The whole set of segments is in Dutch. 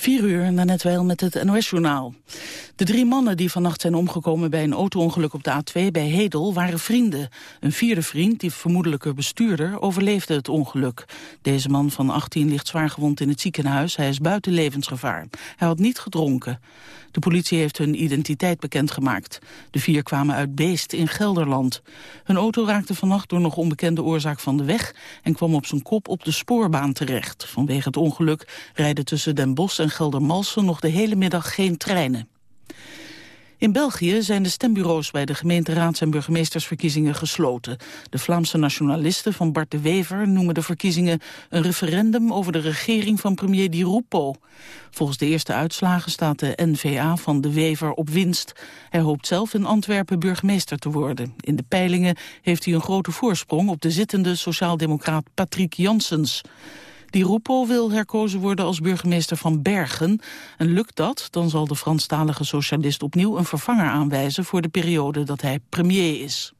Vier uur, net wel met het NOS-journaal. De drie mannen die vannacht zijn omgekomen bij een auto-ongeluk op de A2 bij Hedel waren vrienden. Een vierde vriend, die vermoedelijke bestuurder, overleefde het ongeluk. Deze man van 18 ligt zwaar gewond in het ziekenhuis. Hij is buiten levensgevaar. Hij had niet gedronken. De politie heeft hun identiteit bekendgemaakt. De vier kwamen uit Beest in Gelderland. Hun auto raakte vannacht door nog onbekende oorzaak van de weg... en kwam op zijn kop op de spoorbaan terecht. Vanwege het ongeluk rijden tussen Den Bosch en Geldermalsen nog de hele middag geen treinen. In België zijn de stembureaus bij de gemeenteraads- en burgemeestersverkiezingen gesloten. De Vlaamse nationalisten van Bart de Wever noemen de verkiezingen een referendum over de regering van premier Di Rupo. Volgens de eerste uitslagen staat de NVA van de Wever op winst. Hij hoopt zelf in Antwerpen burgemeester te worden. In de peilingen heeft hij een grote voorsprong op de zittende sociaaldemocraat Patrick Janssens. Die Rupo wil herkozen worden als burgemeester van Bergen. En lukt dat, dan zal de Franstalige socialist opnieuw een vervanger aanwijzen... voor de periode dat hij premier is.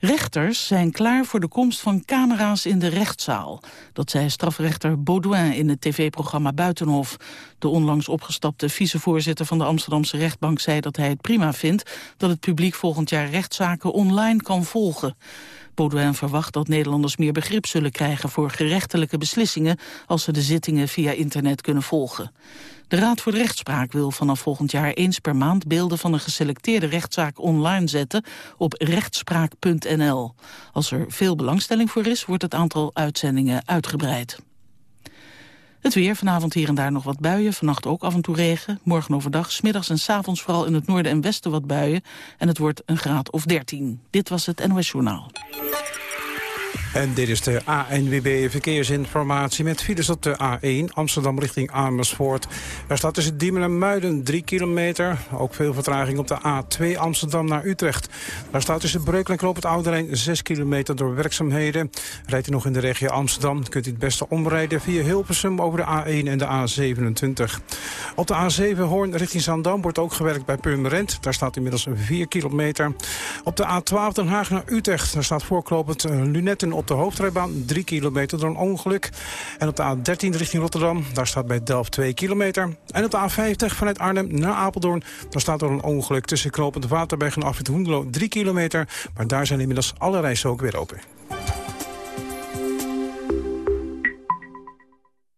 Rechters zijn klaar voor de komst van camera's in de rechtszaal. Dat zei strafrechter Baudouin in het tv-programma Buitenhof. De onlangs opgestapte vicevoorzitter van de Amsterdamse rechtbank zei dat hij het prima vindt... dat het publiek volgend jaar rechtszaken online kan volgen. Baudouin verwacht dat Nederlanders meer begrip zullen krijgen voor gerechtelijke beslissingen als ze de zittingen via internet kunnen volgen. De Raad voor de Rechtspraak wil vanaf volgend jaar eens per maand beelden van een geselecteerde rechtszaak online zetten op rechtspraak.nl. Als er veel belangstelling voor is, wordt het aantal uitzendingen uitgebreid. Het weer, vanavond hier en daar nog wat buien, vannacht ook af en toe regen. Morgen overdag, smiddags en s avonds vooral in het noorden en westen wat buien. En het wordt een graad of 13. Dit was het NOS Journaal. En dit is de ANWB Verkeersinformatie met files op de A1 Amsterdam richting Amersfoort. Daar staat tussen Diemen en Muiden 3 kilometer. Ook veel vertraging op de A2 Amsterdam naar Utrecht. Daar staat tussen Breukelen en het Oude 6 kilometer door werkzaamheden. Rijdt u nog in de regio Amsterdam, kunt u het beste omrijden via Hilversum over de A1 en de A27. Op de A7 Hoorn richting Zandam wordt ook gewerkt bij Purmerend. Daar staat inmiddels 4 kilometer. Op de A12 Den Haag naar Utrecht, daar staat voorklopend eh, Lunetten op de hoofdrijbaan 3 kilometer door een ongeluk. En op de A13 richting Rotterdam, daar staat bij Delft 2 kilometer. En op de A50 vanuit Arnhem naar Apeldoorn, daar staat door een ongeluk tussen Knopend Waterberg en Afrit Hoendelo 3 kilometer. Maar daar zijn inmiddels alle ook weer open.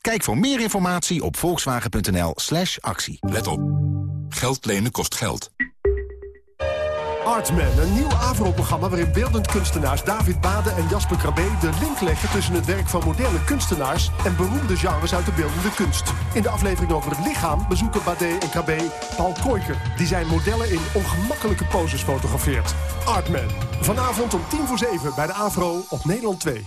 Kijk voor meer informatie op volkswagen.nl slash actie. Let op. Geld lenen kost geld. Artman, een nieuw AVRO-programma waarin beeldend kunstenaars David Bade en Jasper Krabbe de link leggen tussen het werk van moderne kunstenaars en beroemde genres uit de beeldende kunst. In de aflevering over het lichaam bezoeken Bade en Krabbe Paul Koijker, die zijn modellen in ongemakkelijke poses fotografeert. Artman, vanavond om tien voor zeven bij de AVRO op Nederland 2.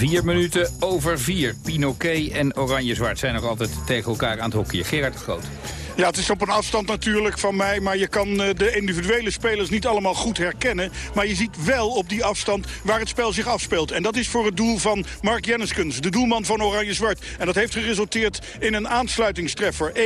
Vier minuten over vier. Pinoquet en Oranje-Zwart zijn nog altijd tegen elkaar aan het hockeyen. Gerard de Groot. Ja, het is op een afstand natuurlijk van mij. Maar je kan eh, de individuele spelers niet allemaal goed herkennen. Maar je ziet wel op die afstand waar het spel zich afspeelt. En dat is voor het doel van Mark Jenniskens, de doelman van Oranje-Zwart. En dat heeft geresulteerd in een aansluitingstreffer. 1-2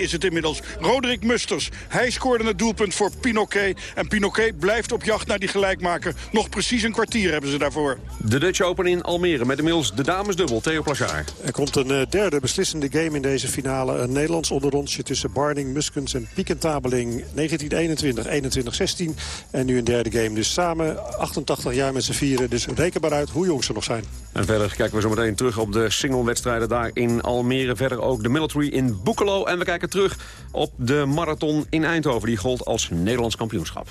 is het inmiddels. Roderick Musters, hij scoorde het doelpunt voor Pinoquet. En Pinoquet blijft op jacht naar die gelijkmaker. Nog precies een kwartier hebben ze daarvoor. De Dutch Open in Almere met inmiddels de damesdubbel. Theo Plachard. Er komt een uh, derde beslissende game in deze finale. Een Nederlands onderrondje tussen Barning, Muskens en Piekentabeling 1921, 21-16. En nu een derde game. Dus samen 88 jaar met z'n vieren. Dus reken maar uit hoe jong ze nog zijn. En verder kijken we zo meteen terug op de singlewedstrijden daar in Almere. Verder ook de military in Boekelo. En we kijken terug op de marathon in Eindhoven. Die gold als Nederlands kampioenschap.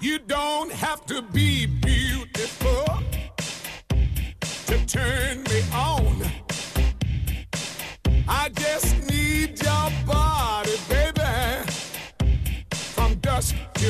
You don't have to be beautiful to turn me on. I just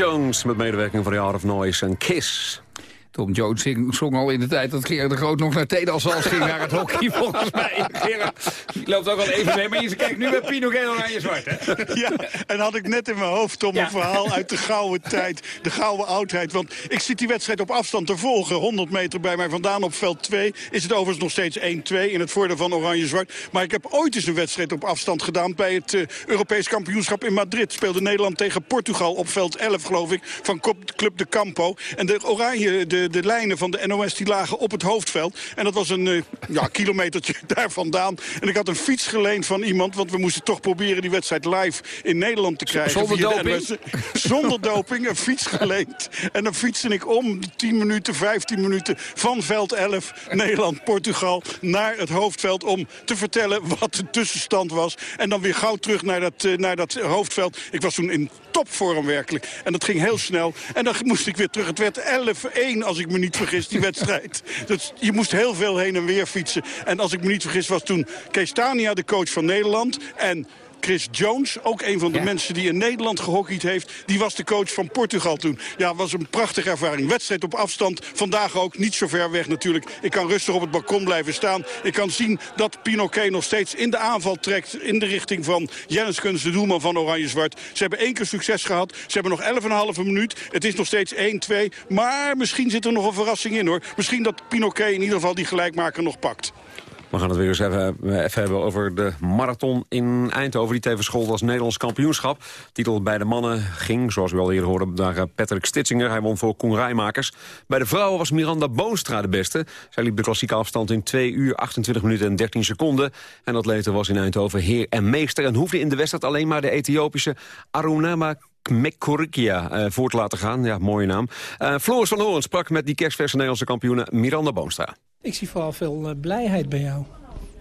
Jones met medewerking van Yard of Noise en Kiss. Tom Jones zong al in de tijd dat Gerard de Groot nog naar Tedalsals ging naar het hockey, volgens mij. Gerard loopt ook al even mee, maar je kijkt nu met Pino Geel oranje zwart, hè? Ja, en had ik net in mijn hoofd om Ja. een verhaal uit de gouden tijd, de gouden oudheid. Want ik zit die wedstrijd op afstand te volgen. 100 meter bij mij vandaan op veld 2 is het overigens nog steeds 1-2 in het voordeel van Oranje-Zwart. Maar ik heb ooit eens een wedstrijd op afstand gedaan bij het eh, Europees kampioenschap in Madrid. Speelde Nederland tegen Portugal op veld 11, geloof ik, van Club de Campo. En de oranje, de, de lijnen van de NOS die lagen op het hoofdveld. En dat was een eh, ja, kilometertje daar vandaan. En ik had een fiets geleend van iemand, want we moesten toch proberen die wedstrijd live in Nederland te krijgen. Zonder doping? Zonder doping, een fiets geleend. En dan fietste ik om 10 minuten, 15 minuten van veld 11, Nederland, Portugal, naar het hoofdveld om te vertellen wat de tussenstand was. En dan weer gauw terug naar dat, eh, naar dat hoofdveld. Ik was toen in topvorm werkelijk. En dat ging heel snel. En dan moest ik weer terug. Het werd 11-1 als ik me niet vergis, die wedstrijd. Dus je moest heel veel heen en weer fietsen. En als ik me niet vergis was toen Kees Tania de coach van Nederland. En Chris Jones, ook een van de mensen die in Nederland gehockeyd heeft. Die was de coach van Portugal toen. Ja, was een prachtige ervaring. Wedstrijd op afstand. Vandaag ook niet zo ver weg natuurlijk. Ik kan rustig op het balkon blijven staan. Ik kan zien dat Pinoquet nog steeds in de aanval trekt... in de richting van Jennis Kunst, de doelman van Oranje-Zwart. Ze hebben één keer succes gehad. Ze hebben nog 11,5 minuut. Het is nog steeds 1-2. Maar misschien zit er nog een verrassing in, hoor. Misschien dat Pinoquet in ieder geval die gelijkmaker nog pakt. We gaan het weer eens even, even hebben over de marathon in Eindhoven... die tevens schold als Nederlands kampioenschap. Titel bij de mannen ging, zoals u al eerder hoorde... naar eh, Patrick Stitsinger. Hij won voor Koen Rijmakers. Bij de vrouwen was Miranda Boonstra de beste. Zij liep de klassieke afstand in 2 uur, 28 minuten en 13 seconden. En dat atlete was in Eindhoven heer en meester... en hoefde in de wedstrijd alleen maar de Ethiopische Arunama Mekorikia uh, voor te laten gaan. Ja, mooie naam. Uh, Floris van Hoorn sprak met die kerstverse Nederlandse kampioene Miranda Boonstra. Ik zie vooral veel uh, blijheid bij jou.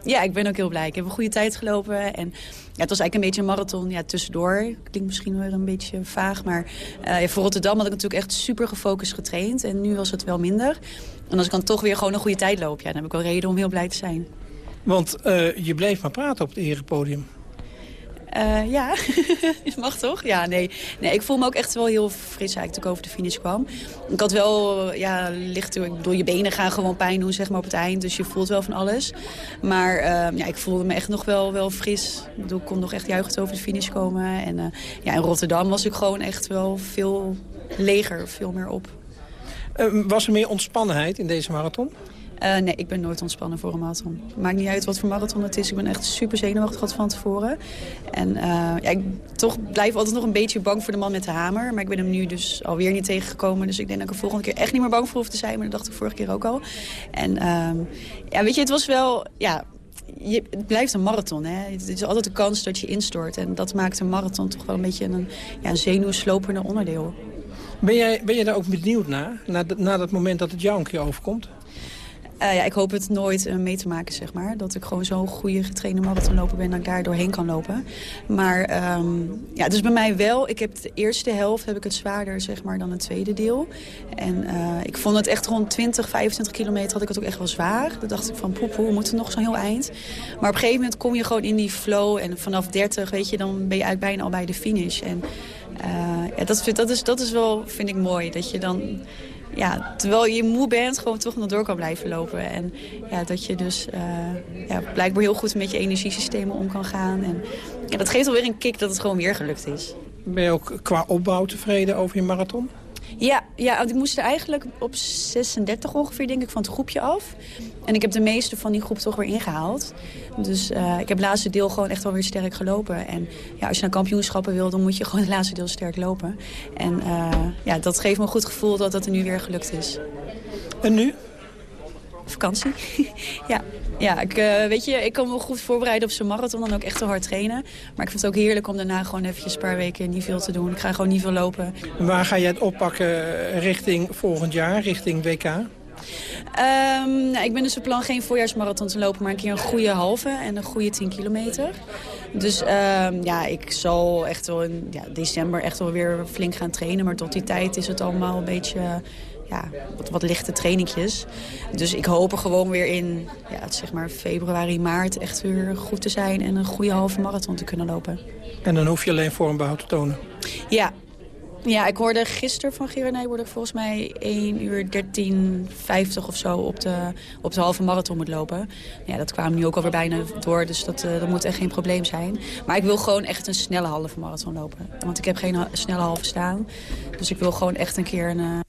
Ja, ik ben ook heel blij. Ik heb een goede tijd gelopen. En ja, het was eigenlijk een beetje een marathon ja, tussendoor. Klinkt misschien weer een beetje vaag. Maar uh, ja, voor Rotterdam had ik natuurlijk echt super gefocust getraind. En nu was het wel minder. En als ik dan toch weer gewoon een goede tijd loop... Ja, dan heb ik wel reden om heel blij te zijn. Want uh, je bleef maar praten op het erepodium. Uh, ja, mag toch? Ja, nee. nee. Ik voel me ook echt wel heel fris eigenlijk toen ik over de finish kwam. Ik had wel, ja, licht, ik bedoel, je benen gaan gewoon pijn doen zeg maar op het eind. Dus je voelt wel van alles. Maar uh, ja, ik voelde me echt nog wel, wel fris. Ik, bedoel, ik kon nog echt juichend over de finish komen. En uh, ja, in Rotterdam was ik gewoon echt wel veel leger, veel meer op. was er meer ontspannenheid in deze marathon? Uh, nee, ik ben nooit ontspannen voor een marathon. Maakt niet uit wat voor marathon het is. Ik ben echt super zenuwachtig van tevoren. En uh, ja, ik toch blijf altijd nog een beetje bang voor de man met de hamer. Maar ik ben hem nu dus alweer niet tegengekomen. Dus ik denk dat ik er volgende keer echt niet meer bang voor hoef te zijn. Maar dat dacht ik vorige keer ook al. En uh, ja, weet je, het was wel... Ja, je, het blijft een marathon. Hè? Het is altijd de kans dat je instort. En dat maakt een marathon toch wel een beetje een, ja, een zenuwslopende onderdeel. Ben jij, ben jij daar ook benieuwd naar? Na, na dat moment dat het jou een keer overkomt? Uh, ja, ik hoop het nooit uh, mee te maken, zeg maar. Dat ik gewoon zo'n goede getrainde marathonloper ben... dat ik daar doorheen kan lopen. Maar um, ja, dus bij mij wel. Ik heb de eerste helft heb ik het zwaarder, zeg maar, dan het tweede deel. En uh, ik vond het echt rond 20, 25 kilometer had ik het ook echt wel zwaar. Dan dacht ik van, poep, hoe moet het nog zo'n heel eind? Maar op een gegeven moment kom je gewoon in die flow. En vanaf 30, weet je, dan ben je eigenlijk bijna al bij de finish. En ja, dat, dat, is, dat is wel, vind ik mooi. Dat je dan ja, terwijl je moe bent, gewoon toch nog door kan blijven lopen. En ja, dat je dus uh, ja, blijkbaar heel goed met je energiesystemen om kan gaan. En ja, dat geeft alweer een kick dat het gewoon weer gelukt is. Ben je ook qua opbouw tevreden over je marathon? Ja, ja, want ik moest er eigenlijk op 36 ongeveer, denk ik, van het groepje af. En ik heb de meeste van die groep toch weer ingehaald. Dus uh, ik heb het laatste deel gewoon echt wel weer sterk gelopen. En ja, als je naar kampioenschappen wil, dan moet je gewoon het laatste deel sterk lopen. En uh, ja, dat geeft me een goed gevoel dat dat er nu weer gelukt is. En nu? Vakantie. ja, ja ik, uh, weet je, ik kan me goed voorbereiden op zo'n marathon en ook echt te hard trainen. Maar ik vind het ook heerlijk om daarna gewoon eventjes een paar weken niet veel te doen. Ik ga gewoon niet veel lopen. Waar ga je het oppakken richting volgend jaar, richting WK? Um, nou, ik ben dus van plan geen voorjaarsmarathon te lopen, maar een keer een goede halve en een goede 10 kilometer. Dus um, ja, ik zal echt wel in ja, december echt wel weer flink gaan trainen. Maar tot die tijd is het allemaal een beetje ja, wat, wat lichte trainingjes. Dus ik hoop er gewoon weer in ja, zeg maar februari, maart echt weer goed te zijn... en een goede halve marathon te kunnen lopen. En dan hoef je alleen vormbehoud te tonen? Ja, ja, ik hoorde gisteren van Gerard ik volgens mij 1 uur 13.50 of zo op de, op de halve marathon moet lopen. Ja, dat kwam nu ook alweer bijna door, dus dat, uh, dat moet echt geen probleem zijn. Maar ik wil gewoon echt een snelle halve marathon lopen. Want ik heb geen snelle halve staan. Dus ik wil gewoon echt een keer een... Uh...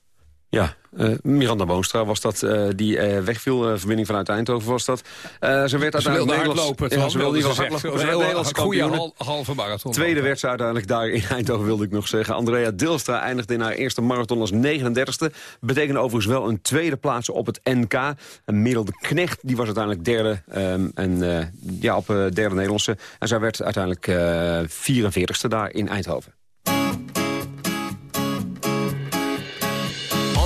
Ja, uh, Miranda Boonstra was dat, uh, die uh, wegviel. verbinding vanuit Eindhoven was dat. ze werd uiteindelijk ze hardlopen. Ja, ze wilde ze hardlopen. Een Nederlandse goede hal, halve marathon. Tweede werd ze uiteindelijk daar in Eindhoven, wilde ik nog zeggen. Andrea Dilstra eindigde in haar eerste marathon als 39ste. Betekende overigens wel een tweede plaats op het NK. En Merel de Knecht, die was uiteindelijk derde. Um, en ja, op derde Nederlandse. En zij werd uiteindelijk 44ste daar in Eindhoven.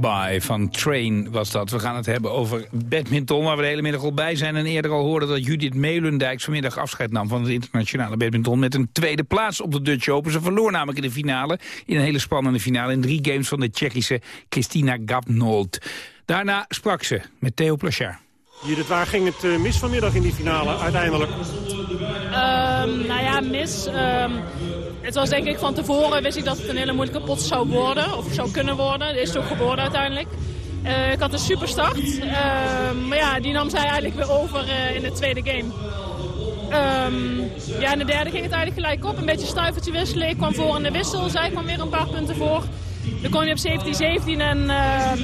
Drive-by van Train was dat. We gaan het hebben over badminton, waar we de hele middag al bij zijn. En eerder al hoorden dat Judith Melendijk vanmiddag afscheid nam van het internationale badminton... met een tweede plaats op de Dutch Open. Ze verloor namelijk in de finale, in een hele spannende finale... in drie games van de Tsjechische Christina Gabnold. Daarna sprak ze met Theo Plachard. Judith, waar ging het eh, mis vanmiddag in die finale uiteindelijk? Ehm, nou ja, mis. Ehm, het was denk ik van tevoren, wist ik dat het een hele moeilijke pot zou worden. Of zou kunnen worden. Dat is ook geworden uiteindelijk. Eh, ik had een super start. Ehm, maar ja, die nam zij eigenlijk weer over eh, in de tweede game. Ehm, ja, in de derde ging het eigenlijk gelijk op. Een beetje stuivertje wisselen. Ik kwam voor in de wissel. Zij kwam weer een paar punten voor. Dan kon je op 17-17 en ehm,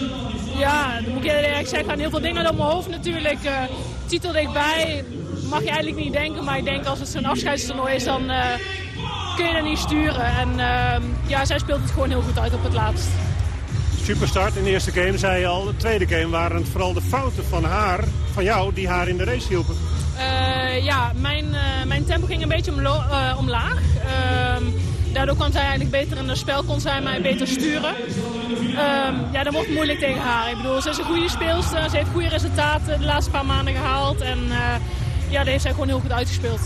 ja, dan moet ik eerlijk zeggen, gaan heel veel dingen door mijn hoofd natuurlijk. Eh, titel dichtbij, mag je eigenlijk niet denken, maar ik denk als het zo'n afscheidstoernooi is, dan kun je niet sturen. En ehm, ja, zij speelt het gewoon heel goed uit op het laatst. Superstart in de eerste game, zei je al. De tweede game waren het vooral de fouten van haar, van jou, die haar in de race hielpen. Eh, ja, mijn, eh, mijn tempo ging een beetje eh, omlaag. Ehm, daardoor kwam zij eigenlijk beter in het spel, kon zij mij beter sturen. Ehm, ja, dat wordt moeilijk tegen haar. Ik bedoel, ze is een goede speelster, ze heeft goede resultaten de laatste paar maanden gehaald. En ja, dat heeft zij gewoon heel goed uitgespeeld.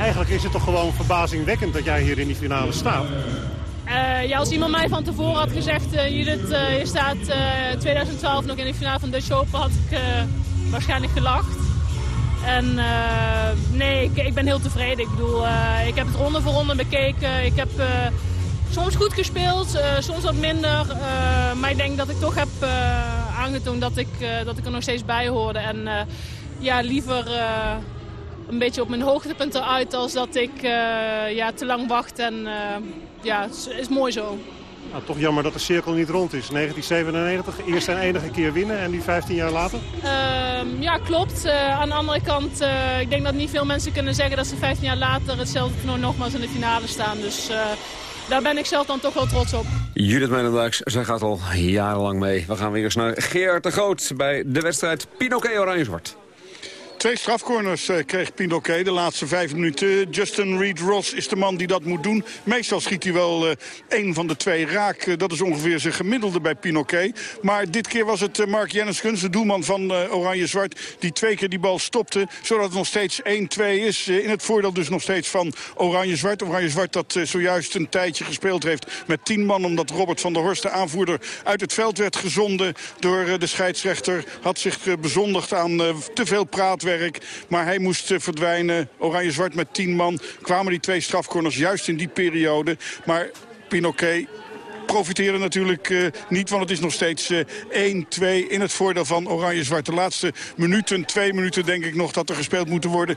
Eigenlijk is het toch gewoon verbazingwekkend dat jij hier in die finale staat. Eh, ja, als iemand mij van tevoren had gezegd, eh, Judith, eh, je staat eh 2012 nog in de finale van Dutch Open, had ik waarschijnlijk gelacht. En nee, ik, ik ben heel tevreden. Ik bedoel, ik heb het ronde voor ronde bekeken. Ik heb soms goed gespeeld, soms wat minder. Maar ik denk dat ik toch heb aangetoond dat ik, dat ik er nog steeds bij hoorde. En ja, liever een beetje op mijn hoogtepunten uit als dat ik eh, ja, te lang wacht. En eh, ja, het is, is mooi zo. Nou, toch jammer dat de cirkel niet rond is. 1997, eerst en enige keer winnen en die 15 jaar later. Ehm, ja, klopt. Eh, aan de andere kant, eh, ik denk dat niet veel mensen kunnen zeggen dat ze 15 jaar later hetzelfde toernooi nogmaals in de finale staan. Dus eh, daar ben ik zelf dan toch wel trots op. Judith Meinendijks, zij gaat al jarenlang mee. We gaan weer eens naar Gerard de Groot bij de wedstrijd Pinoquet Oranje-Zwart. Twee strafcorners eh, kreeg Pinoquet de laatste vijf minuten. Justin Reed-Ross is de man die dat moet doen. Meestal schiet hij wel eh één van de twee raak. Eh, dat is ongeveer zijn gemiddelde bij Pinoquet. Maar dit keer was het Mark Jenniskens, de doelman van Oranje-Zwart... die twee keer die bal stopte, zodat het nog steeds 1-2 is. In het voordeel dus nog steeds van Oranje-Zwart. Oranje-Zwart dat zojuist een tijdje gespeeld heeft met tien man... omdat Robert van der Horst, de aanvoerder, uit het veld werd gezonden... door de scheidsrechter. Had zich bezondigd aan te veel praatwerk. Maar hij moest eh, verdwijnen. Oranje-Zwart met tien man. Kwamen die twee strafcorners juist in die periode. Maar Pinoquet profiteren natuurlijk eh, niet, want het is nog steeds eh, 1-2 in het voordeel van Oranje-Zwart. De laatste minuten, twee minuten denk ik nog dat er gespeeld moeten worden.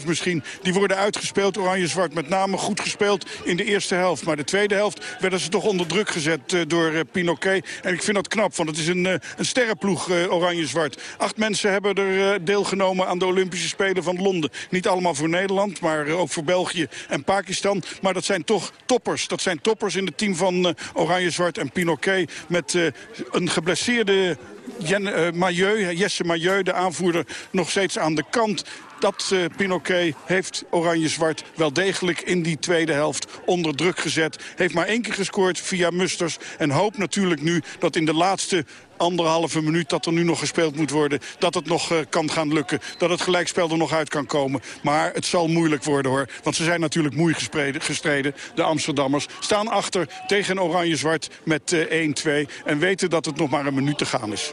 2,5 misschien. Die worden uitgespeeld. Oranje-Zwart met name goed gespeeld in de eerste helft. Maar de tweede helft werden ze toch onder druk gezet eh, door eh, Pinoquet. En ik vind dat knap, want het is een, eh, een sterrenploeg eh, Oranje-Zwart. Acht mensen hebben er eh, deelgenomen aan de Olympische Spelen van Londen. Niet allemaal voor Nederland, maar eh, ook voor België en Pakistan. Maar dat zijn toch toppers. Dat zijn toppers in het team van eh, Oranje-Zwart en Pinoquet. Met eh, een geblesseerde Jen, eh, Mailleu, Jesse Mailleu, de aanvoerder, nog steeds aan de kant. Dat eh Pinoquet heeft Oranje-Zwart wel degelijk in die tweede helft onder druk gezet. Heeft maar één keer gescoord via Musters. En hoopt natuurlijk nu dat in de laatste anderhalve minuut dat er nu nog gespeeld moet worden... dat het nog eh, kan gaan lukken. Dat het gelijkspel er nog uit kan komen. Maar het zal moeilijk worden hoor. Want ze zijn natuurlijk gespreden- gestreden. De Amsterdammers staan achter tegen Oranje-Zwart met eh 1-2. En weten dat het nog maar een minuut te gaan is.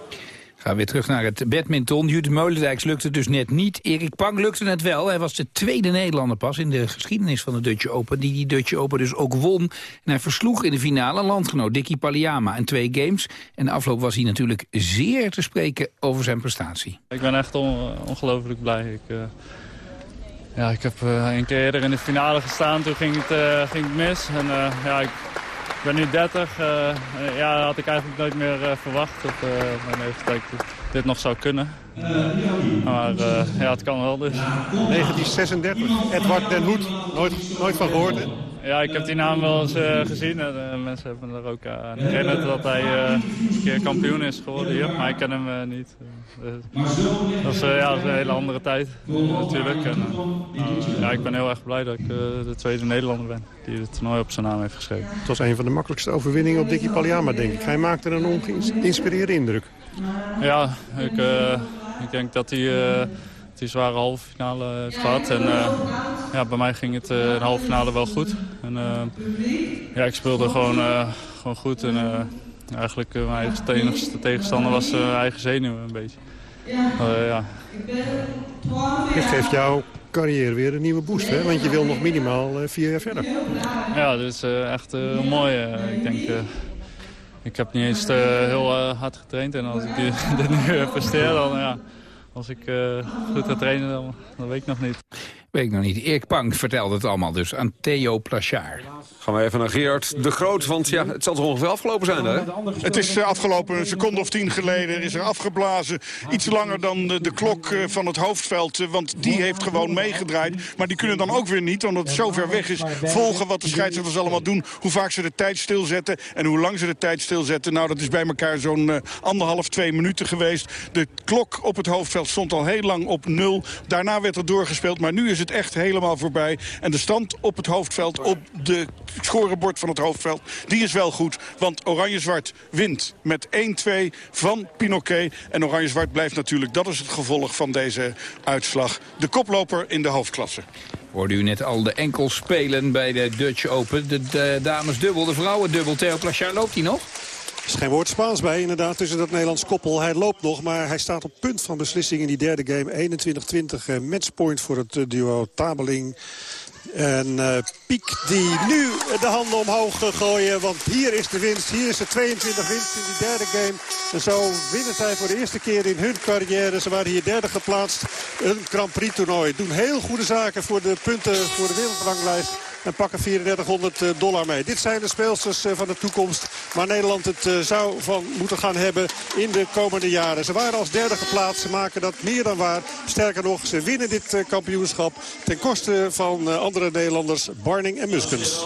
Weer terug naar het badminton. Judith Meulendijks lukte dus net niet. Erik Pang lukte het wel. Hij was de tweede Nederlander pas in de geschiedenis van de Dutch Open... die die Dutch Open dus ook won. En hij versloeg in de finale landgenoot Dicky Paliama in twee games. En de afloop was hij natuurlijk zeer te spreken over zijn prestatie. Ik ben echt on- ongelooflijk blij. Ik, eh, ja, ik heb eh, een keer eerder in de finale gestaan, toen ging het, eh, ging het mis. En, ja, ik ben nu 30. eh, eh, ja, dat had ik eigenlijk nooit meer eh, verwacht eh, mijn leeftijd dat dit nog zou kunnen. Maar eh, ja, het kan wel dus. 1936, Edward den Hoed, nooit, nooit van gehoord. hè? Ja, ik heb die naam wel eens eh, gezien en eh, mensen hebben er ook aan herinnerd dat hij een keer kampioen is geworden hier. Maar ik ken hem niet. Dus- dat, is, ja, dat is een hele andere tijd natuurlijk. En, ja, ik ben heel erg blij dat ik de tweede Nederlander ben die het toernooi op zijn naam heeft geschreven. Het was een van de makkelijkste overwinningen op Dickie Paliama, denk ik. Hij maakte een ongeïnspireerde indruk. Ja, ik, ik denk dat hij eh, die zware halve finale heeft gehad. En eh, ja, bij mij ging het eh in de halve finale wel goed. En, eh, ja, ik speelde gewoon, eh, gewoon goed. En eh, eigenlijk eh, mijn enigste tegenstander was zijn eigen zenuwen een beetje. Eh, ja. Dit geeft jouw carrière weer een nieuwe boost, hè? Want je wil nog minimaal eh, vier jaar verder. Ja, dit is eh, echt eh, mooi. eh. ik denk, eh, ik heb niet eens eh, heel eh, hard getraind. En als ik dit nu eh, presteer, dan ja, als ik goed ga trainen, dan, dan weet ik nog niet. Weet ik nog niet. Erik Pang vertelde het allemaal dus aan Theo Plachard. Gaan we even naar Gerard de Groot, want ja, het zal toch ongeveer afgelopen zijn, hè? Het is eh, afgelopen een seconde of tien geleden is er afgeblazen. Iets langer dan de, klok eh, van het hoofdveld. eh, Want die heeft gewoon meegedraaid. Maar die kunnen dan ook weer niet, omdat het zo ver weg is... volgen wat de scheidsrechters allemaal doen. Hoe vaak ze de tijd stilzetten en hoe lang ze de tijd stilzetten. Nou, dat is bij elkaar zo'n anderhalf, twee minuten geweest. De klok op het hoofdveld stond al heel lang op nul. Daarna werd er doorgespeeld, maar nu is het echt helemaal voorbij. En de stand op het hoofdveld, op de scorebord van het hoofdveld... die is wel goed, want Oranje-Zwart wint met 1-2 van Pinoquet. En Oranje-Zwart blijft natuurlijk, dat is het gevolg van deze uitslag... de koploper in de hoofdklasse. Hoorde u net al de enkels spelen bij de Dutch Open. De, de dames dubbel, de vrouwen dubbel. Theo Plachard loopt hij nog? Er is geen woord Spaans bij, inderdaad, tussen dat Nederlands koppel. Hij loopt nog, maar hij staat op punt van beslissing in die derde game. 21-20 eh, matchpoint voor het eh, duo Tabeling. En eh, Piek die nu de handen omhoog gooien. Want hier is de winst. Hier is de 22 winst in die derde game. En zo winnen zij voor de eerste keer in hun carrière. Ze waren hier derde geplaatst. Een Grand Prix toernooi. Doen heel goede zaken voor de punten voor de wereldranglijst. En pakken 3400 dollar mee. Dit zijn de speelsters eh, van de toekomst. Waar Nederland het eh, zou van moeten gaan hebben in de komende jaren. Ze waren als derde geplaatst. Ze maken dat meer dan waar. Sterker nog, ze winnen dit eh, kampioenschap. Ten koste van eh, andere Nederlanders Barning en Muskens.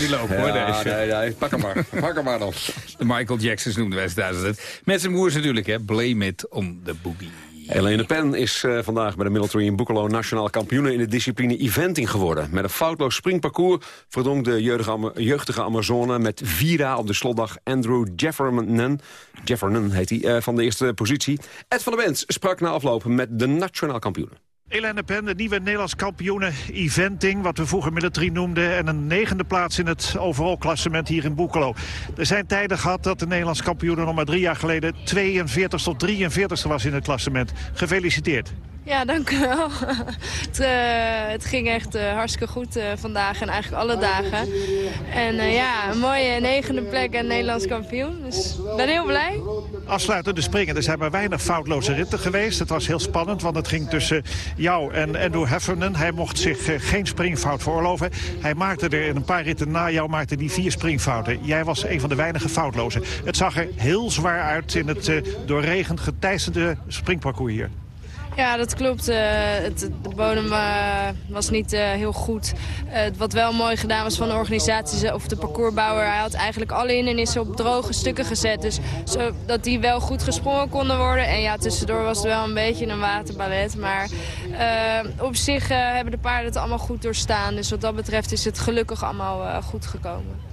Niet lopen, hoor, deze. nee, nee, pak hem maar. pak hem maar dan. De Michael Jacksons noemden wij ze altijd. Met zijn broers natuurlijk, hè. Blame it on the boogie. Helene Pen is eh, vandaag bij de military in Boekelo nationaal kampioene in de discipline eventing geworden. Met een foutloos springparcours verdronk de jeugdige, Ama- jeugdige Amazone met vira op de slotdag Andrew Jeffernan, Jeffernan heet hij, eh, van de eerste positie. Ed van der Bens sprak na afloop met de nationaal kampioenen. Elene Pen, de nieuwe Nederlands kampioene eventing, wat we vroeger military noemden. En een negende plaats in het overal klassement hier in Boekelo. Er zijn tijden gehad dat de Nederlands kampioene nog maar drie jaar geleden 42 tot 43 was in het klassement. Gefeliciteerd. Ja, dank u wel. het, eh, het ging echt eh, hartstikke goed eh, vandaag en eigenlijk alle dagen. En ja, een mooie negende plek en Nederlands kampioen. Dus ben heel blij. Afsluitende springen. Er zijn maar weinig foutloze ritten geweest. Het was heel spannend, want het ging tussen jou en Andrew Heffernan. Hij mocht zich geen springfout veroorloven. Hij maakte er in een paar ritten na jou maakte die vier springfouten. Jij was een van de weinige foutlozen. Het zag er heel zwaar uit in het door regen geteisterde springparcours hier. Ja, dat klopt. Eh, de bodem eh, was niet eh, heel goed. Wat wel mooi gedaan was van de organisatie of de parcoursbouwer. Hij had eigenlijk alle hindernissen op droge stukken gezet. Dus zodat die wel goed gesprongen konden worden. En ja, tussendoor was het wel een beetje een waterballet. Maar op zich hebben de paarden het allemaal goed doorstaan. Dus wat dat betreft is het gelukkig allemaal goed gekomen.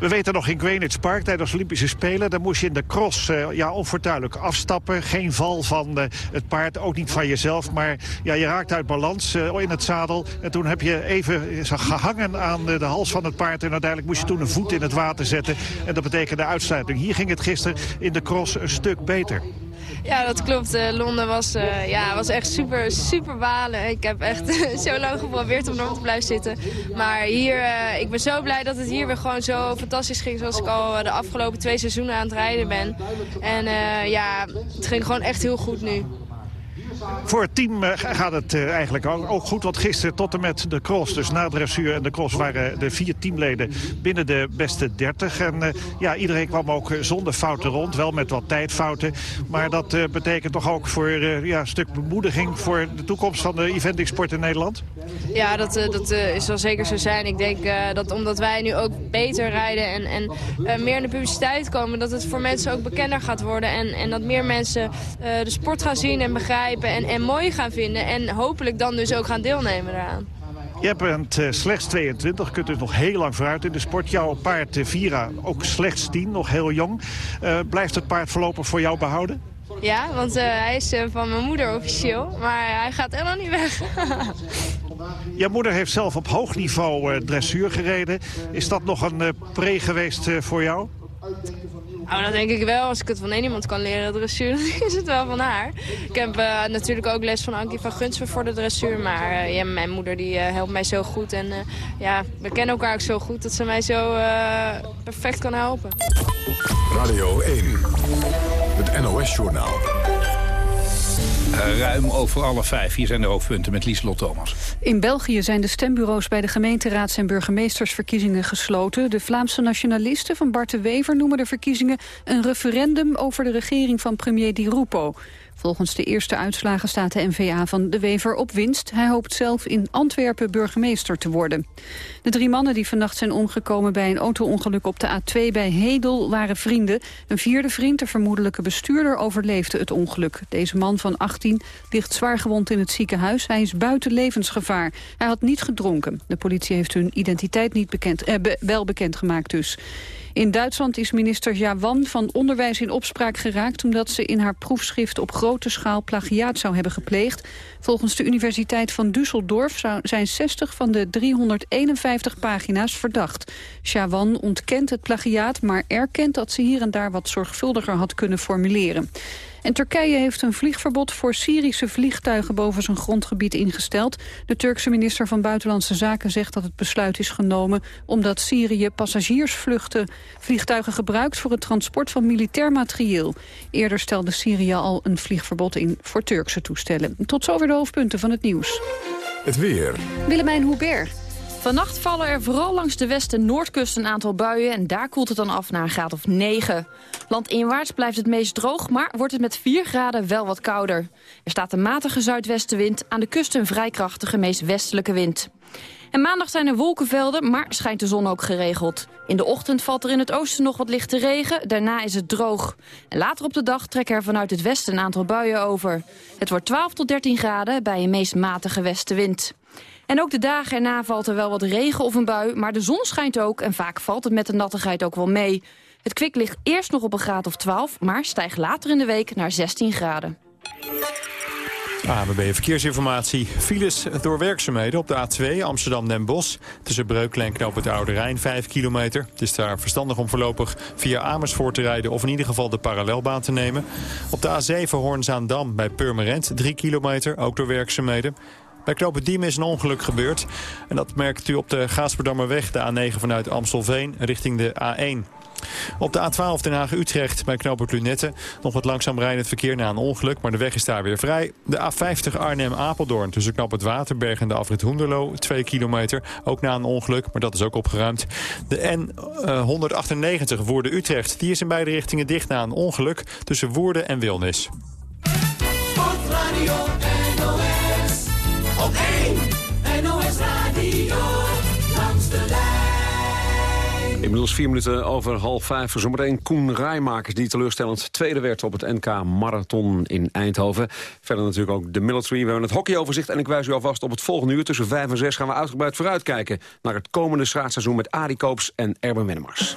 We weten nog in Greenwich Park tijdens de Olympische Spelen... daar moest je in de cross eh, ja, onfortuinlijk afstappen. Geen val van eh, het paard, ook niet van jezelf. Maar ja, je raakt uit balans eh, in het zadel. En toen heb je even eh, gehangen aan de hals van het paard. En uiteindelijk moest je toen een voet in het water zetten. En dat betekende uitsluiting. Hier ging het gisteren in de cross een stuk beter. Ja, dat klopt. Eh, Londen was, eh, ja, was echt super, super balen. Ik heb echt zo lang geprobeerd om erop te blijven zitten. Maar hier, eh, ik ben zo blij dat het hier weer gewoon zo fantastisch ging... zoals ik al de afgelopen twee seizoenen aan het rijden ben. En ja, het ging gewoon echt heel goed nu. Voor het team eh, gaat het eh, eigenlijk ook goed. Want gisteren tot en met de cross, dus na dressuur en de cross... waren de vier teamleden binnen de beste 30. En eh, ja, iedereen kwam ook zonder fouten rond. Wel met wat tijdfouten. Maar dat betekent toch ook voor ja, een stuk bemoediging... voor de toekomst van de eventingsport in Nederland? Ja, dat, dat wel zeker zo zijn. Ik denk dat omdat wij nu ook beter rijden en, en meer in de publiciteit komen... dat het voor mensen ook bekender gaat worden. En, en dat meer mensen de sport gaan zien en begrijpen en, en mooi gaan vinden. En hopelijk dan dus ook gaan deelnemen daaraan. Je bent eh, slechts 22, kunt dus nog heel lang vooruit in de sport. Jouw paard eh, Vira ook slechts 10, nog heel jong. Eh, blijft het paard voorlopig voor jou behouden? Ja, want hij is van mijn moeder officieel. Maar hij gaat helemaal niet weg. Jouw moeder heeft zelf op hoog niveau dressuur gereden. Is dat nog een pre geweest voor jou? Nou, dat denk ik wel. Als ik het van één iemand kan leren, dressuur, dan is het wel van haar. Ik heb eh, natuurlijk ook les van Ankie van Gunsven voor de dressuur. Maar eh, ja, mijn moeder die eh, helpt mij zo goed. En ja, we kennen elkaar ook zo goed dat ze mij zo perfect kan helpen. Radio 1, het NOS-journaal. Eh, ruim over alle vijf. Hier zijn de hoofdpunten met Lieslot Thomas. In België zijn de stembureaus bij de gemeenteraads- en burgemeestersverkiezingen gesloten. De Vlaamse nationalisten van Bart de Wever noemen de verkiezingen een referendum over de regering van premier Di Rupo. Volgens de eerste uitslagen staat de NVA van de Wever op winst. Hij hoopt zelf in Antwerpen burgemeester te worden. De drie mannen die vannacht zijn omgekomen bij een auto-ongeluk op de A2 bij Hedel waren vrienden. Een vierde vriend, de vermoedelijke bestuurder, overleefde het ongeluk. Deze man van 18 ligt zwaar gewond in het ziekenhuis. Hij is buiten levensgevaar. Hij had niet gedronken. De politie heeft hun identiteit niet bekend, eh, be- wel bekendgemaakt dus. In Duitsland is minister Jawan van Onderwijs in opspraak geraakt... omdat ze in haar proefschrift op grote schaal plagiaat zou hebben gepleegd. Volgens de Universiteit van Düsseldorf zijn 60 van de 351 pagina's verdacht. Jawan ontkent het plagiaat, maar erkent dat ze hier en daar wat zorgvuldiger had kunnen formuleren. En Turkije heeft een vliegverbod voor Syrische vliegtuigen boven zijn grondgebied ingesteld. De Turkse minister van Buitenlandse Zaken zegt dat het besluit is genomen omdat Syrië passagiersvluchten vliegtuigen gebruikt voor het transport van militair materieel. Eerder stelde Syrië al een vliegverbod in voor Turkse toestellen. Tot zover de hoofdpunten van het nieuws. Het weer. Willemijn Hubert. Vannacht vallen er vooral langs de west- en noordkust een aantal buien... en daar koelt het dan af naar een graad of 9. Landinwaarts blijft het meest droog, maar wordt het met 4 graden wel wat kouder. Er staat een matige zuidwestenwind, aan de kust een vrij krachtige meest westelijke wind. En maandag zijn er wolkenvelden, maar schijnt de zon ook geregeld. In de ochtend valt er in het oosten nog wat lichte regen, daarna is het droog. En later op de dag trekken er vanuit het westen een aantal buien over. Het wordt 12 tot 13 graden bij een meest matige westenwind. En ook de dagen erna valt er wel wat regen of een bui, maar de zon schijnt ook... en vaak valt het met de nattigheid ook wel mee. Het kwik ligt eerst nog op een graad of 12, maar stijgt later in de week naar 16 graden. ANWB Verkeersinformatie. Files door werkzaamheden op de A2 Amsterdam-Den Bosch. Tussen Breukelen en Knoop het Oude Rijn, 5 kilometer. Het is daar verstandig om voorlopig via Amersfoort te rijden... of in ieder geval de parallelbaan te nemen. Op de A7 Hoornzaandam bij Purmerend, 3 kilometer, ook door werkzaamheden. Bij Knopen Diemen is een ongeluk gebeurd. En dat merkt u op de Gaasperdammerweg, de A9 vanuit Amstelveen, richting de A1. Op de A12 Den Haag-Utrecht bij knooppunt Lunette. Nog wat langzaam rijdend verkeer na een ongeluk, maar de weg is daar weer vrij. De A50 Arnhem-Apeldoorn tussen knooppunt Waterberg en de afrit Hoenderloo. 2 kilometer, ook na een ongeluk, maar dat is ook opgeruimd. De N198 Woerden-Utrecht, die is in beide richtingen dicht na een ongeluk... tussen Woerden en Wilnis. Sportradio. Op 1 NOS Radio. Langs. Inmiddels vier minuten over half vijf. Zometeen Koen Rijmakers die teleurstellend tweede werd op het NK Marathon in Eindhoven. Verder natuurlijk ook de military. We hebben het hockeyoverzicht en ik wijs u alvast op het volgende uur. Tussen vijf en zes gaan we uitgebreid vooruitkijken naar het komende schaatsseizoen met Arie Koops en Erben Wennemars.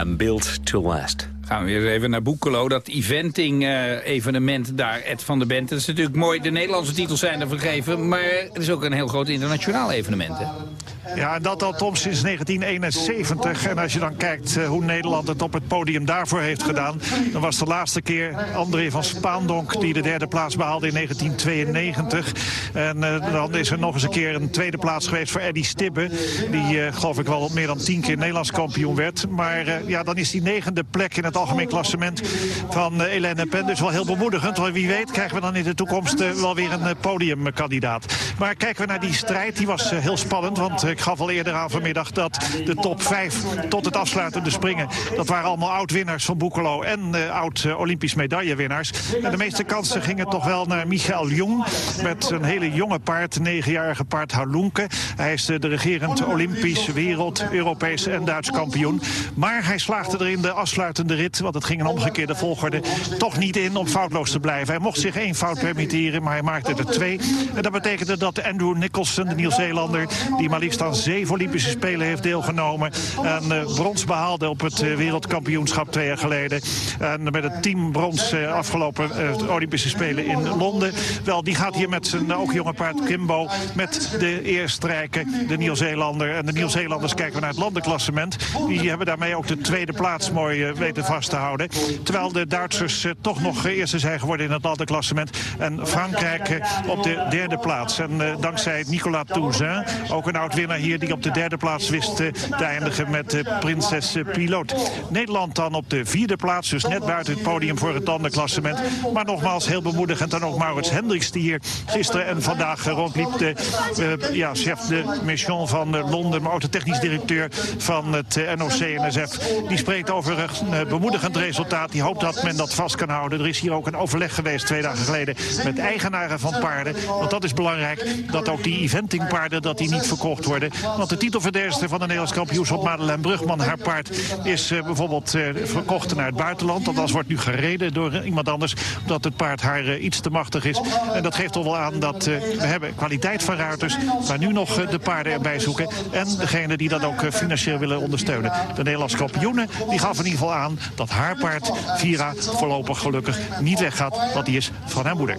En Build to Last. Gaan we weer even naar Boekelo, dat eventing-evenement daar, Ed van der Bent. Dat is natuurlijk mooi, de Nederlandse titels zijn er vergeven... maar het is ook een heel groot internationaal evenement, hè? Ja, en dat al Tom sinds 1971. En als je dan kijkt eh, hoe Nederland het op het podium daarvoor heeft gedaan... dan was de laatste keer André van Spaandonk die de derde plaats behaalde in 1992. En eh, dan is er nog eens een keer een tweede plaats geweest voor Eddie Stibbe... die eh, geloof ik wel meer dan tien keer Nederlands kampioen werd. Maar ja, dan is die negende plek in het algemeen klassement van Helene Pen dus wel heel bemoedigend. Want wie weet krijgen we dan in de toekomst wel weer een podiumkandidaat. Maar kijken we naar die strijd, die was heel spannend. Want ik gaf al eerder aan vanmiddag dat de top 5 tot het afsluitende springen... dat waren allemaal oud-winnaars van Boekelo en eh, oud-Olympisch medaillewinnaars. En de meeste kansen gingen toch wel naar Michael Jong... met een hele jonge paard, een negenjarige paard Halunke. Hij is eh, de regerend Olympisch, wereld, Europees en Duits kampioen. Maar hij slaagde er in de afsluitende rit, want het ging in omgekeerde volgorde... toch niet in om foutloos te blijven. Hij mocht zich één fout permitteren, maar hij maakte er twee. En dat betekende dat Andrew Nicholson, de Nieuw-Zeelander... die maar liefst aan zeven Olympische Spelen heeft deelgenomen... en eh, brons behaalde op het eh, wereldkampioenschap twee jaar geleden. En met het team brons eh, afgelopen Olympische Spelen in Londen. Wel, die gaat hier met zijn ook jonge paard Kimbo... met de eerstrijke, de Nieuw-Zeelander. En de Nieuw-Zeelanders kijken we naar het landenklassement. Die hebben daarmee ook de tweede plaats mooi weten vast te houden. Terwijl de Duitsers toch nog eerste zijn geworden in het landenklassement. En Frankrijk op de derde plaats. En dankzij Nicolas Touzin, ook een oud-winnaar hier... die op de derde plaats wist eh, te eindigen met eh, Prinses eh, Piloot. Nederland dan op de vierde plaats, dus net buiten het podium voor het landenklassement. Maar nogmaals heel bemoedigend. En ook Maurits Hendricks, die hier gisteren en vandaag rondliep. De ja, chef de mission van Londen, maar ook de technisch directeur van het NOC-NSF. Die spreekt over een bemoedigend resultaat. Die hoopt dat men dat vast kan houden. Er is hier ook een overleg geweest twee dagen geleden met eigenaren van paarden. Want dat is belangrijk, dat ook die eventingpaarden dat die niet verkocht worden. Want de titelverdedigster van de Nederlands kampioenschap, Madeleine Brugman, haar paard is eh, bijvoorbeeld eh, verkocht naar het buitenland. Althans wordt nu gereden door eh, iemand anders, omdat het paard haar iets te machtig is. En dat geeft toch wel aan dat we hebben kwaliteit van ruiters, maar nu nog de paarden erbij zoeken. En degene die dat ook financieel willen ondersteunen. De Nederlandse kampioene die gaf in ieder geval aan dat haar paard, Vira, voorlopig gelukkig niet weggaat, want die is van haar moeder.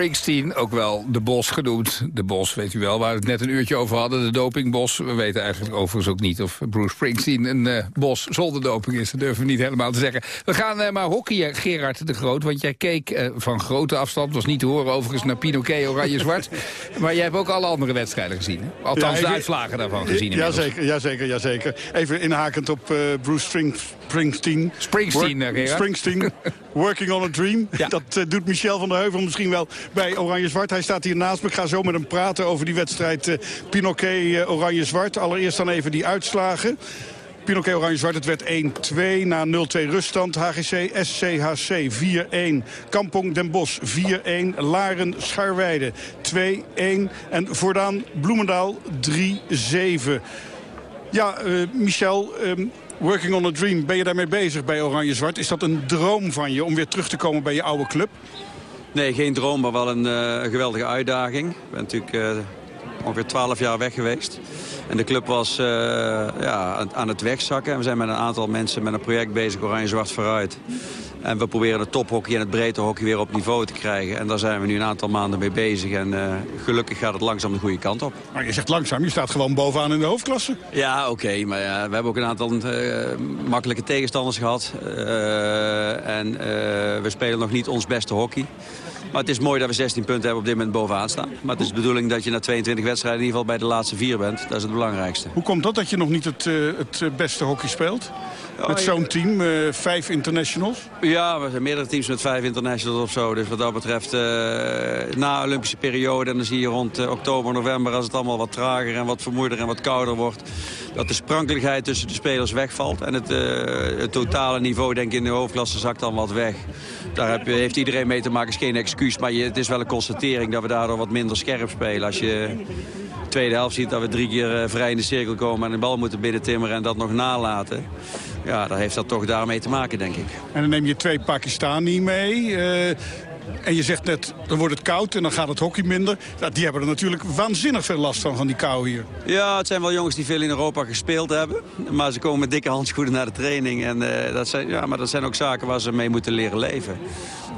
Springsteen, ook wel de Bos genoemd. De Bos, weet u wel, waar we het net een uurtje over hadden. De dopingbos. We weten eigenlijk overigens ook niet of Bruce Springsteen een eh, bos zonder doping is. Dat durven we niet helemaal te zeggen. We gaan eh, maar hockeyen, Gerard de Groot. Want jij keek eh, van grote afstand, was niet te horen overigens, naar Pinoquet Oranje-Zwart. maar jij hebt ook alle andere wedstrijden gezien, hè? Althans, Ja, de uitslagen daarvan gezien. Jazeker, jazeker, jazeker. Even inhakend op Bruce Spring- Springsteen. Springsteen, Work-. Springsteen, Working on a Dream. Dat eh, doet Michel van der Heuvel misschien wel bij Oranje-Zwart. Hij staat hier naast me. Ik ga zo met hem praten over die wedstrijd eh Pinoquet eh. Allereerst dan even die uitslagen. Pinoquet Oranje-Zwart, het werd 1-2 na 0-2 ruststand. HGC SCHC 4-1. Kampong Den Bosch 4-1. Laren Scharweide 2-1. En Voordaan Bloemendaal 3-7. Ja, Michel, ehm, Working on a Dream, ben je daarmee bezig bij Oranje-Zwart? Is dat een droom van je om weer terug te komen bij je oude club? Nee, geen droom, maar wel een eh, geweldige uitdaging. Ik ben natuurlijk eh, ongeveer 12 jaar weg geweest. En de club was eh, ja, aan- het wegzakken. En we zijn met een aantal mensen met een project bezig, Oranje-Zwart vooruit. En we proberen het tophockey en het breedte hockey weer op niveau te krijgen. En daar zijn we nu een aantal maanden mee bezig. En eh, gelukkig gaat het langzaam de goede kant op. Maar je zegt langzaam, je staat gewoon bovenaan in de hoofdklasse. Ja, oké, maar ja, we hebben ook een aantal eh, makkelijke tegenstanders gehad. Eh, en we spelen nog niet ons beste hockey. Maar het is mooi dat we 16 punten hebben op dit moment bovenaan staan. Maar het is de bedoeling dat je na 22 wedstrijden in ieder geval bij de laatste vier bent. Dat is het belangrijkste. Hoe komt dat dat je nog niet het, het beste hockey speelt? Met je- zo'n team, eh, vijf internationals. Ja, we zijn meerdere teams met vijf internationals of zo. Dus wat dat betreft, eh, na Olympische periode... en dan zie je rond eh, oktober, november... als het allemaal wat trager en wat vermoeider en wat kouder wordt... dat de sprankeligheid tussen de spelers wegvalt. En het, het totale niveau, denk ik, in de hoofdklasse zakt dan wat weg. Daar heb, heeft iedereen mee te maken, is geen excuus. Maar je, het is wel een constatering dat we daardoor wat minder scherp spelen. Als je de tweede helft ziet dat we drie keer vrij in de cirkel komen... en de bal moeten binnen timmeren en dat nog nalaten... ja, dan heeft dat toch daarmee te maken, denk ik. En dan neem je twee Pakistani mee. eh, en je zegt net, dan wordt het koud en dan gaat het hockey minder. Ja, die hebben er natuurlijk waanzinnig veel last van, van die kou hier. Ja, het zijn wel jongens die veel in Europa gespeeld hebben. Maar ze komen met dikke handschoenen naar de training. En, eh, dat, zijn, ja, maar dat zijn ook zaken waar ze mee moeten leren leven.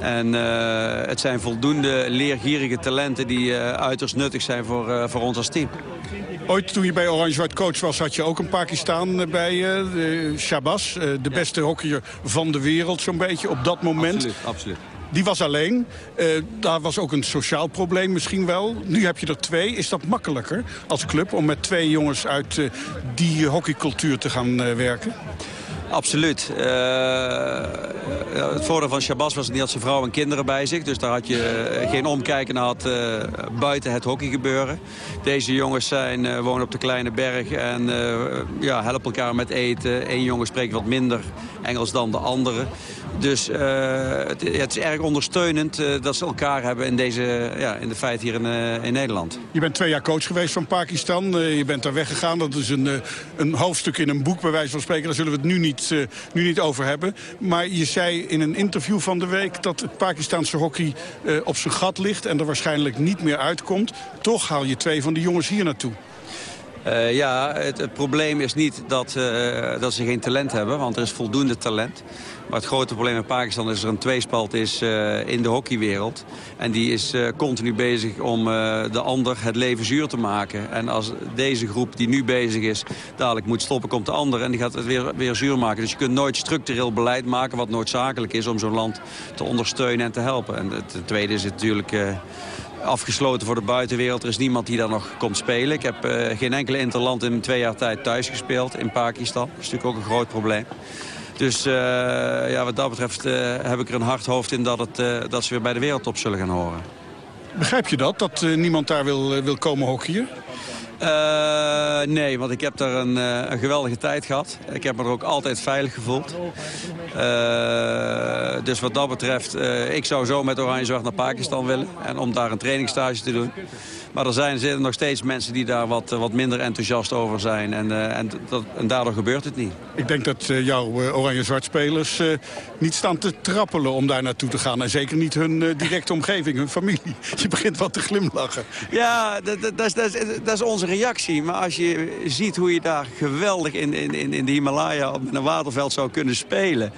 En eh, het zijn voldoende leergierige talenten die eh, uiterst nuttig zijn voor, voor ons als team. Ooit toen je bij Oranje-Zwart coach was, had je ook een Pakistan bij je. de Shabazz, de beste hockeyer van de wereld zo'n beetje op dat moment. Absoluut, absoluut. Die was alleen. Eh, daar was ook een sociaal probleem misschien wel. Nu heb je er twee. Is dat makkelijker als club om met twee jongens uit eh, die hockeycultuur te gaan eh, werken? Absoluut. Het voordeel van Shabazz was dat hij had zijn vrouw en kinderen bij zich. Dus daar had je geen omkijken naar buiten het hockey gebeuren. Deze jongens zijn, wonen op de kleine berg en ja, helpen elkaar met eten. Eén jongen spreekt wat minder Engels dan de andere. Dus eh, het, het is erg ondersteunend eh, dat ze elkaar hebben in, deze, ja, in de feit hier in, eh, in Nederland. Je bent twee jaar coach geweest van Pakistan. Je bent daar weggegaan. Dat is een, een hoofdstuk in een boek, bij wijze van spreken. Daar zullen we het nu niet, nu niet over hebben. Maar je zei in een interview van de week... dat het Pakistanse hockey op zijn gat ligt... en er waarschijnlijk niet meer uitkomt. Toch haal je twee van die jongens hier naartoe. Eh, ja, het, probleem is niet dat, eh, dat ze geen talent hebben, want er is voldoende talent. Maar het grote probleem in Pakistan is dat er een tweespalt is eh, in de hockeywereld. En die is continu bezig om de ander het leven zuur te maken. En als deze groep die nu bezig is dadelijk moet stoppen, komt de ander en die gaat het weer, weer zuur maken. Dus je kunt nooit structureel beleid maken wat noodzakelijk is om zo'n land te ondersteunen en te helpen. En het tweede is natuurlijk... afgesloten voor de buitenwereld. Er is niemand die daar nog komt spelen. Ik heb eh, geen enkele interland in twee jaar tijd thuis gespeeld in Pakistan. Dat is natuurlijk ook een groot probleem. Dus eh, ja, wat dat betreft eh, heb ik er een hard hoofd in dat, het, dat ze weer bij de wereldtop zullen gaan horen. Begrijp je dat, dat niemand daar wil, wil komen hockeyen? Eh, nee, want ik heb daar een, eh, een geweldige tijd gehad. Ik heb me er ook altijd veilig gevoeld. Eh, dus wat dat betreft, ik zou zo met Oranje Zwart naar Pakistan willen. En om daar een trainingstage te doen. Maar er zijn nog steeds mensen die daar wat, wat minder enthousiast over zijn. En, en, dat, en daardoor gebeurt het niet. Ik denk dat jouw Oranje-Zwart spelers niet staan te trappelen om daar naartoe te gaan. En zeker niet hun directe omgeving, hun familie. Je begint wat te glimlachen. Ja, dat, dat is onze reactie. Maar als je ziet hoe je daar geweldig in, in, in de Himalaya op een waterveld zou kunnen spelen...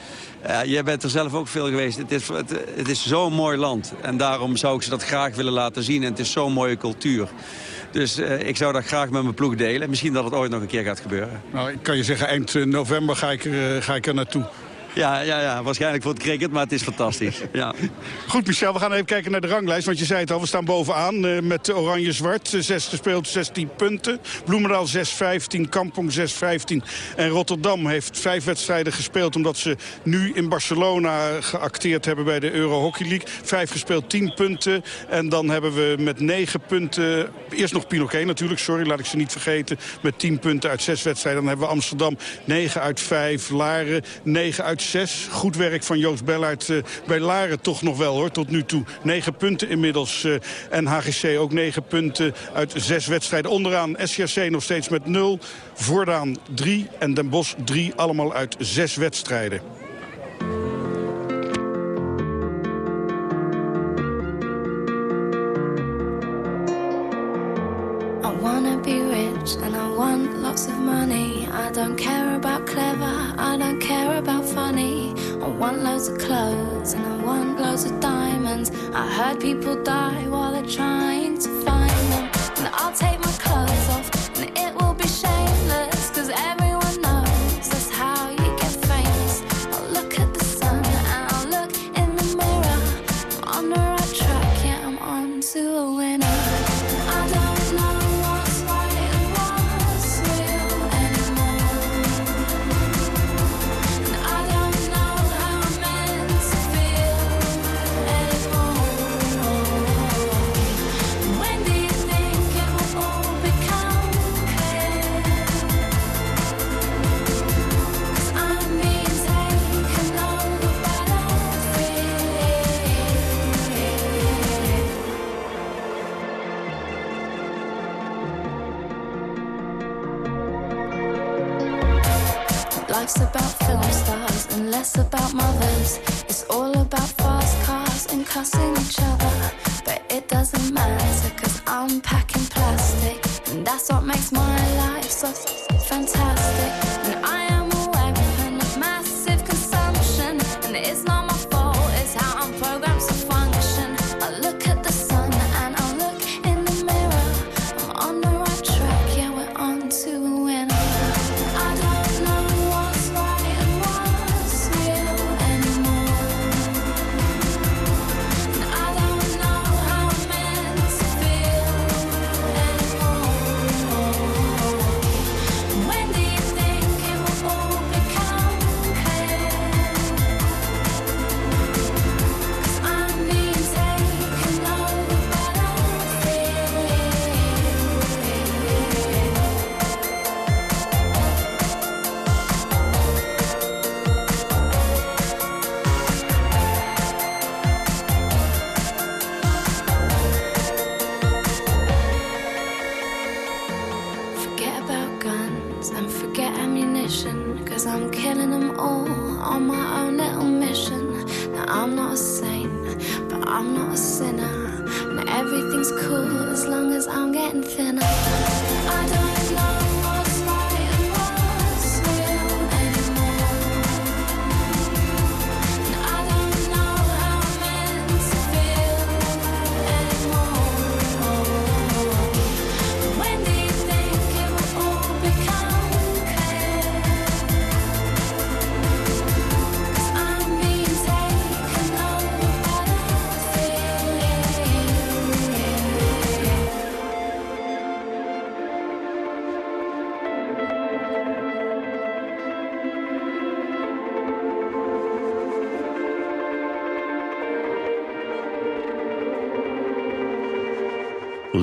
Jij bent er zelf ook veel geweest. Het is, het, het is zo'n mooi land. En daarom zou ik ze dat graag willen laten zien. En het is zo'n mooie cultuur. Dus eh, ik zou dat graag met mijn ploeg delen. Misschien dat het ooit nog een keer gaat gebeuren. Nou, ik kan je zeggen, eind eh, november ga ik er, eh, ga ik er naartoe. Ja, ja, ja, waarschijnlijk voor het cricket, maar het is fantastisch. Ja. Goed, Michel, we gaan even kijken naar de ranglijst. Want je zei het al, we staan bovenaan eh, met oranje-zwart. Eh, Zes gespeeld, 16 punten. Bloemendaal 6-15, Kampong 6-15. En Rotterdam heeft vijf wedstrijden gespeeld... omdat ze nu in Barcelona geacteerd hebben bij de Euro Hockey League. Vijf gespeeld, 10 punten. En dan hebben we met negen punten... Eerst nog Pinoquet natuurlijk, sorry, laat ik ze niet vergeten. Met 10 punten uit zes wedstrijden. Dan hebben we Amsterdam 9 uit 5. Laren 9 uit 6. Goed werk van Joost Bellaert eh, bij Laren toch nog wel hoor, tot nu toe. 9 punten inmiddels. eh, en HGC ook 9 punten uit zes wedstrijden. Onderaan SCRC nog steeds met 0. Voordaan 3 en Den Bosch 3. Allemaal uit zes wedstrijden. I wanna be rich and I want lots of money. I don't care about clever, I don't care about funny. I want loads of clothes and I want loads of diamonds. I heard people die while they're trying to find them. And I'll take my clothes off and it will be shameless. Cause everyone knows that's how you get famous. I'll look at the sun and I'll look in the mirror. I'm on the right track, yeah, I'm on to a winner.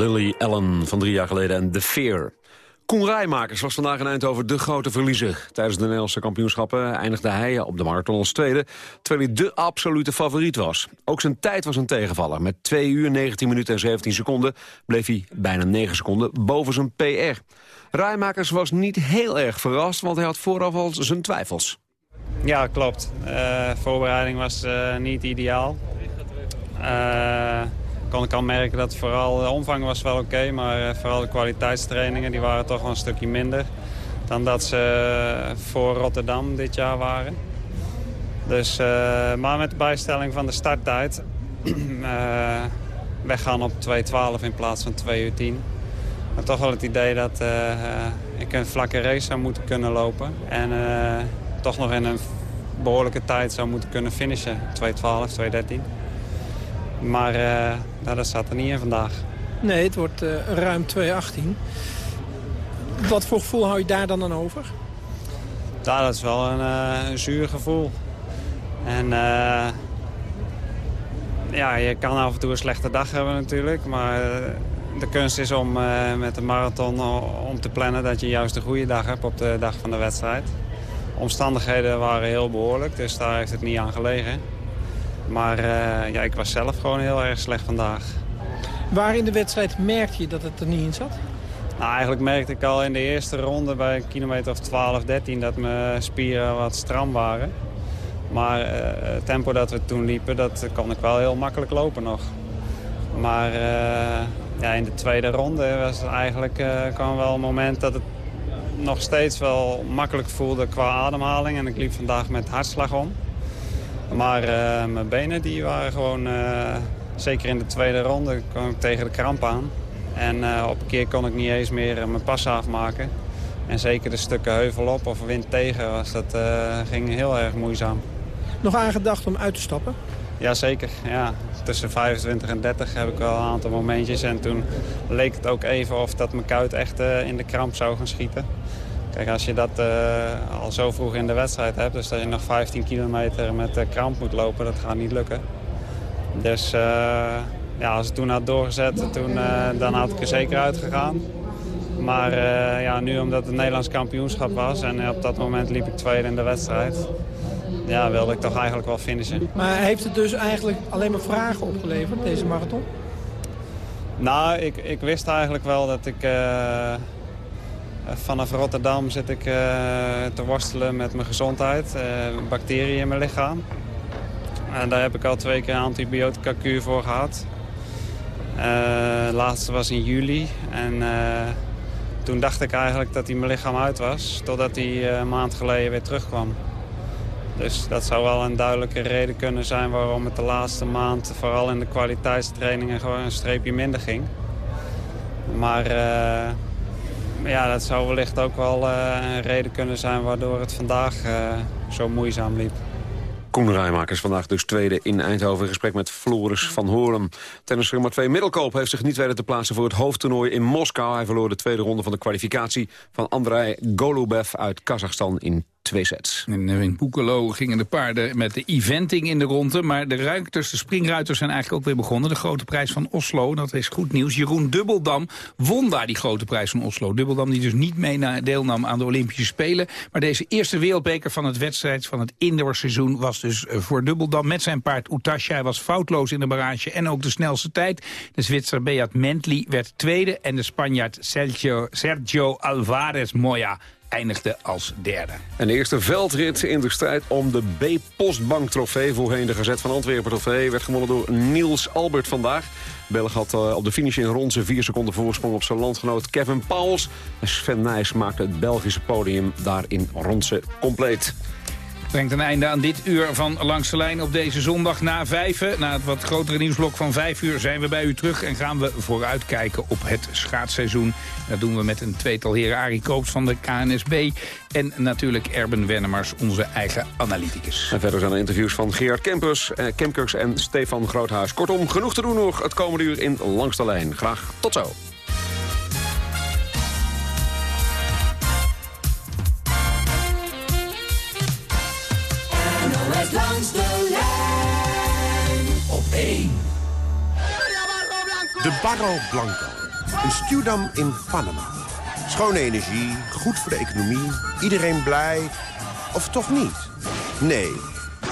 Lily Allen van drie jaar geleden en The Fear. Koen Rijmakers was vandaag in Eindhoven de grote verliezer. Tijdens de Nederlandse kampioenschappen eindigde hij op de marathon als tweede... terwijl hij de absolute favoriet was. Ook zijn tijd was een tegenvaller. Met 2 uur, 19 minuten en 17 seconden... bleef hij bijna 9 seconden boven zijn PR. Rijmakers was niet heel erg verrast, want hij had vooraf al zijn twijfels. Ja, klopt. Eh voorbereiding was eh, niet ideaal. Eh kon ik al merken dat vooral de omvang was wel oké, maar eh, vooral de kwaliteitstrainingen die waren toch wel een stukje minder dan dat ze eh, voor Rotterdam dit jaar waren. Dus, eh, maar met de bijstelling van de starttijd eh, weggaan op 2.12 in plaats van 2 uur 10. Maar toch wel het idee dat ik een vlakke race zou moeten kunnen lopen. En toch nog in een behoorlijke tijd zou moeten kunnen finishen. 2.12, 2.13. Maar nou, dat staat er niet in vandaag. Nee, het wordt eh, ruim 2,18. Wat voor gevoel hou je daar dan aan over? Ja, dat is wel een, eh, een zuur gevoel. En eh, ja, je kan af en toe een slechte dag hebben natuurlijk. Maar de kunst is om met de marathon om te plannen dat je juist een goede dag hebt op de dag van de wedstrijd. Omstandigheden waren heel behoorlijk, dus daar heeft het niet aan gelegen. Maar eh, ja, ik was zelf gewoon heel erg slecht vandaag. Waar in de wedstrijd merkte je dat het er niet in zat? Nou, eigenlijk merkte ik al in de eerste ronde bij een kilometer of 12, 13 dat mijn spieren wat stram waren. Maar eh, het tempo dat we toen liepen, dat kon ik wel heel makkelijk lopen nog. Maar eh, ja, in de tweede ronde was het eigenlijk, kwam wel een moment dat het nog steeds wel makkelijk voelde qua ademhaling. En ik liep vandaag met hartslag om. Maar eh, mijn benen die waren gewoon, eh, zeker in de tweede ronde, kwam ik tegen de kramp aan. En eh, op een keer kon ik niet eens meer mijn pas afmaken. En zeker de stukken heuvel op of wind tegen was, dat ging heel erg moeizaam. Nog aangedacht om uit te stappen? Jazeker, ja. Tussen 25 en 30 heb ik wel een aantal momentjes. En toen leek het ook even of dat mijn kuit echt in de kramp zou gaan schieten. Kijk, als je dat eh, al zo vroeg in de wedstrijd hebt... dus dat je nog 15 kilometer met de kramp moet lopen, dat gaat niet lukken. Dus eh, ja, als het toen had doorgezet, toen, eh, dan had ik er zeker uitgegaan. Maar ja, nu omdat het Nederlands kampioenschap was... en op dat moment liep ik tweede in de wedstrijd... ja, wilde ik toch eigenlijk wel finishen. Maar heeft het dus eigenlijk alleen maar vragen opgeleverd, deze marathon? Nou, ik, ik wist eigenlijk wel dat ik... eh, vanaf Rotterdam zit ik eh, te worstelen met mijn gezondheid. eh, bacteriën in mijn lichaam. En daar heb ik al twee keer een antibiotica kuur voor gehad. Eh, de laatste was in juli. En toen dacht ik eigenlijk dat hij mijn lichaam uit was. Totdat hij een maand geleden weer terugkwam. Dus dat zou wel een duidelijke reden kunnen zijn waarom het de laatste maand, vooral in de kwaliteitstrainingen, gewoon een streepje minder ging. Maar ja, dat zou wellicht ook wel eh, een reden kunnen zijn waardoor het vandaag eh, zo moeizaam liep. Koen Rijmakers vandaag dus tweede in Eindhoven. In gesprek met Floris van Hoorn. Tennisser nummer 2 Middelkoop heeft zich niet weten te plaatsen voor het hoofdtoernooi in Moskou. Hij verloor de tweede ronde van de kwalificatie van Andrei Golubev uit Kazachstan in twee sets. Eh, in Boekelo gingen de paarden met de eventing in de ronde. Maar de ruiters, de springruiters zijn eigenlijk ook weer begonnen. De grote prijs van Oslo, dat is goed nieuws. Jeroen Dubbeldam won daar die grote prijs van Oslo. Dubbeldam die dus niet mee na- deelnam aan de Olympische Spelen. Maar deze eerste wereldbeker van het wedstrijd van het indoorseizoen... was dus eh, voor Dubbeldam met zijn paard Utasha. Hij was foutloos in de barrage en ook de snelste tijd. De Zwitser Beat Mentli werd tweede. En de Spanjaard Sergio, Sergio Alvarez Moya eindigde als derde. En de eerste veldrit in de strijd om de B-Postbank trofee... voorheen de Gazet van Antwerpen trofee... werd gewonnen door Niels Albert vandaag. Belg had eh, op de finish in Ronse vier seconden voorsprong op zijn landgenoot Kevin Pauls. En Sven Nijs maakte het Belgische podium daar in Ronse compleet. Brengt een einde aan dit uur van Langs de Lijn op deze zondag na vijven. Na het wat grotere nieuwsblok van vijf uur zijn we bij u terug... en gaan we vooruitkijken op het schaatsseizoen. Dat doen we met een tweetal heren Arie Koops van de KNSB... en natuurlijk Erben Wennemars, onze eigen analyticus. En verder zijn er interviews van Gerard Kempers, eh, en Stefan Groothuis. Kortom, genoeg te doen nog het komende uur in Langs de Lijn. Graag tot zo. Langs de lijn op 1. De Barro Blanco. Een stuwdam in Panama. Schone energie, goed voor de economie, iedereen blij. Of toch niet? Nee,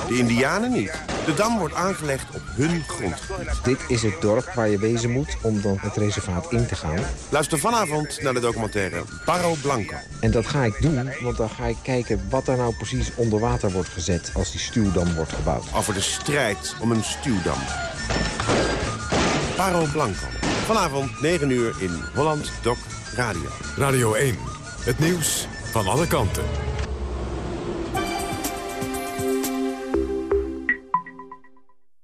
de Indianen niet. De dam wordt aangelegd op hun grondgebied. Dit is het dorp waar je wezen moet om dan het reservaat in te gaan. Luister vanavond naar de documentaire Barro Blanco. En dat ga ik doen, want dan ga ik kijken wat er nou precies onder water wordt gezet als die stuwdam wordt gebouwd. Over de strijd om een stuwdam. Barro Blanco. Vanavond 9 uur in Holland Doc Radio. Radio 1. Het nieuws van alle kanten.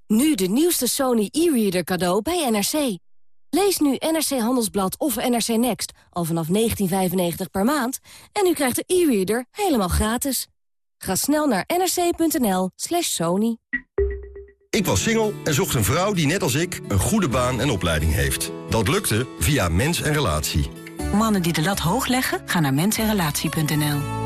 Nu de nieuwste Sony e-reader cadeau bij NRC. Lees nu NRC Handelsblad of NRC Next al vanaf 19,95 per maand... en u krijgt de e-reader helemaal gratis. Ga snel naar nrc.nl slash sony. Ik was single en zocht een vrouw die net als ik een goede baan en opleiding heeft. Dat lukte via Mens en Relatie. Mannen die de lat hoog leggen, gaan naar mensenrelatie.nl.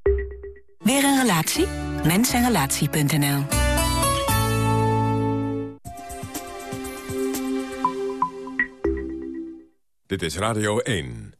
Weer een relatie? Mensenrelatie.nl Dit is Radio 1.